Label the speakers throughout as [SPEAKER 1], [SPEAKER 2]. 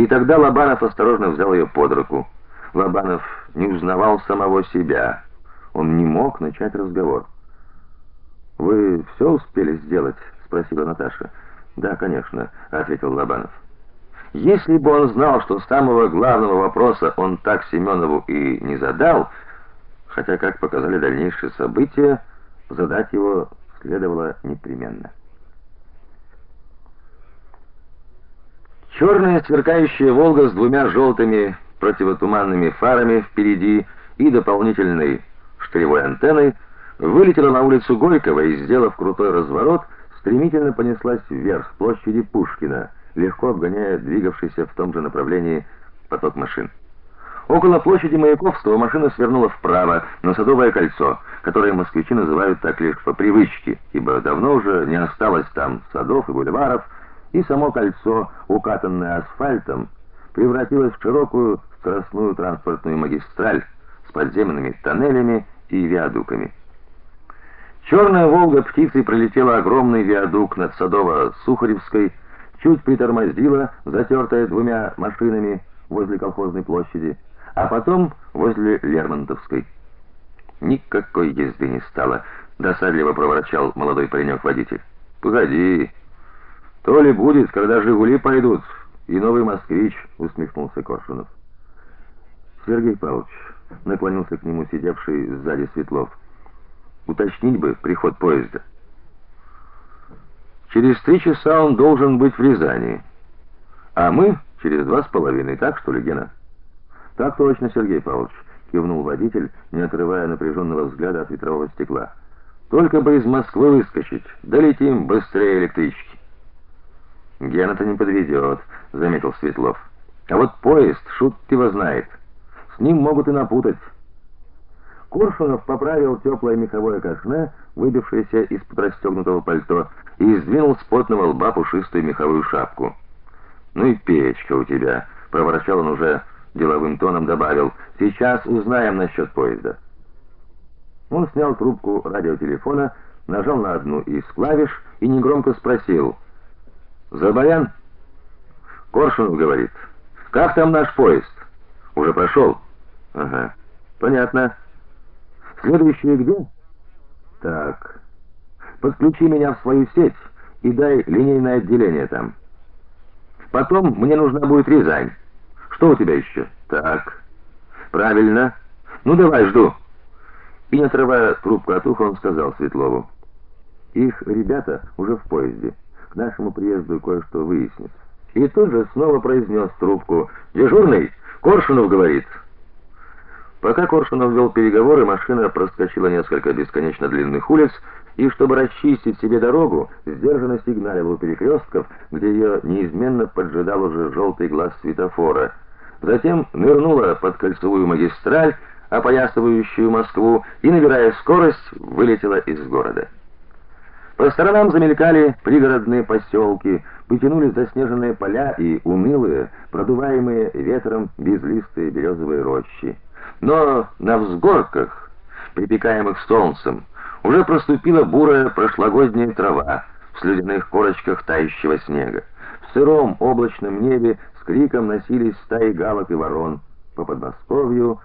[SPEAKER 1] И тогда Лобанов осторожно взял ее под руку. Лобанов не узнавал самого себя. Он не мог начать разговор. Вы все успели сделать, спросила Наташа. Да, конечно, ответил Лобанов. Если бы он знал, что самого главного вопроса он так Семенову и не задал, хотя, как показали дальнейшие события, задать его следовало непременно. Черная сверкающая Волга с двумя желтыми противотуманными фарами впереди и дополнительной штыревой антенной вылетела на улицу Горького и, сделав крутой разворот, стремительно понеслась вверх площади Пушкина, легко обгоняя двигавшийся в том же направлении поток машин. Около площади Маяковского машина свернула вправо на Садовое кольцо, которое москвичи называют так лишь по привычке, ибо давно уже не осталось там садов и бульваров, и само кольцо, укатанное асфальтом, превратилось в широкую скоростную транспортную магистраль с подземными тоннелями и виадуками. Черная Волга птицей пролетела огромный виадук над Садово-Сухаревской, чуть притормозила, затертая двумя машинами возле колхозной площади, а потом возле Лермонтовской. Никакой езды не стало, досадливо проворчал молодой паренек-водитель. Погоди. То ли будет, когда Жигули пойдут, и новый москвич, усмехнулся Коршунов. Сергей Павлович наклонился к нему сидевший сзади Светлов. Уточнить бы приход поезда. Через три часа он должен быть в Рязани. А мы через два с половиной, так что ли, Гена? Так точно, Сергей Павлович, кивнул водитель, не отрывая напряженного взгляда от ветрового стекла. Только бы из Москвы выскочить, долетим быстрее электрички. Гена-то не подведет», — заметил Светлов. А вот поезд, шут его знает. С ним могут и напутать. Коршунов поправил теплое меховое кашне, выбившееся из-под расстегнутого пальто, и сдвинул с потного лба пушистую меховую шапку. "Ну и печка у тебя", проворчал он уже деловым тоном добавил: "Сейчас узнаем насчет поезда". Он снял трубку радиотелефона, нажал на одну из клавиш и негромко спросил: "Забаян?" Коршунов говорит: "Как там наш поезд? Уже прошел?» "Ага. Понятно. Следующее где?" "Так. Подключи меня в свою сеть и дай линейное отделение там. Потом мне нужна будет Рязань. Что у тебя еще?» Так. Правильно. Ну давай, жду. И не отрывая трубку от уха, он сказал Светлову: "Их ребята уже в поезде. К нашему приезду кое-что выяснят". И тут же снова произнес трубку: "Дежурный, Коршунов говорит". Пока Коршунов вел переговоры, машина проскочила несколько бесконечно длинных улиц и, чтобы расчистить себе дорогу, сдержанно сигналила у перекрестков, где ее неизменно поджидал уже желтый глаз светофора. Затем нырнула под кольцевую магистраль, опоясывающую Москву, и, набирая скорость, вылетела из города. По сторонам замелькали пригородные поселки, потянулись заснеженные поля и унылые, продуваемые ветром безлистые березовые рощи. Но на взгорках, припекаемых солнцем, уже проступила бурая прошлогодняя трава в слюдяных корочках тающего снега. В сыром облачном небе с криком носились стаи галок и ворон. По Подмосковью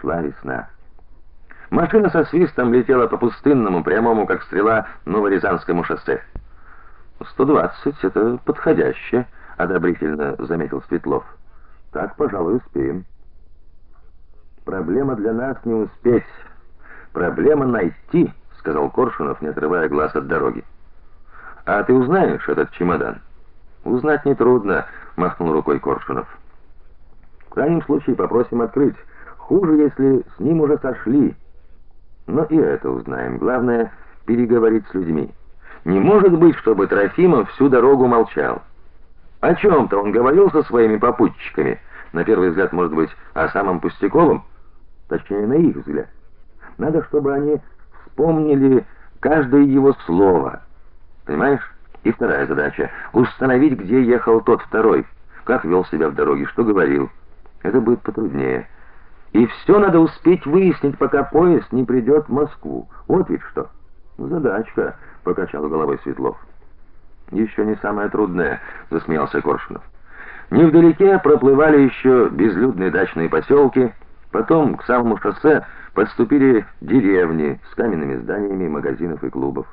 [SPEAKER 1] шла весна. Машина со свистом летела по пустынному, прямому как стрела, Новорязанскому шоссе. «120 — это подходяще», — одобрительно заметил Светлов. «Так, пожалуй, успеем». Проблема для нас не успеть. Проблема найти, сказал Коршунов, не отрывая глаз от дороги. А ты узнаешь этот чемодан? Узнать не трудно, махнул рукой Коршунов. В крайнем случае попросим открыть. Хуже, если с ним уже сошли. Но и это узнаем. Главное переговорить с людьми. Не может быть, чтобы Трофимов всю дорогу молчал. О чем то он говорил со своими попутчиками. На первый взгляд, может быть, о самом пустяковом точнее на их взгляд. Надо, чтобы они вспомнили каждое его слово. Понимаешь? И вторая задача установить, где ехал тот второй, как вел себя в дороге, что говорил. Это будет потруднее. И все надо успеть выяснить, пока поезд не придет в Москву. Вот ведь что. Задачка, покачал головой Светлов. «Еще не самое трудное, засмеялся Коршунов. Невдалеке проплывали еще безлюдные дачные поселки, потом к самому шоссе подступили деревни с каменными зданиями магазинов и клубов.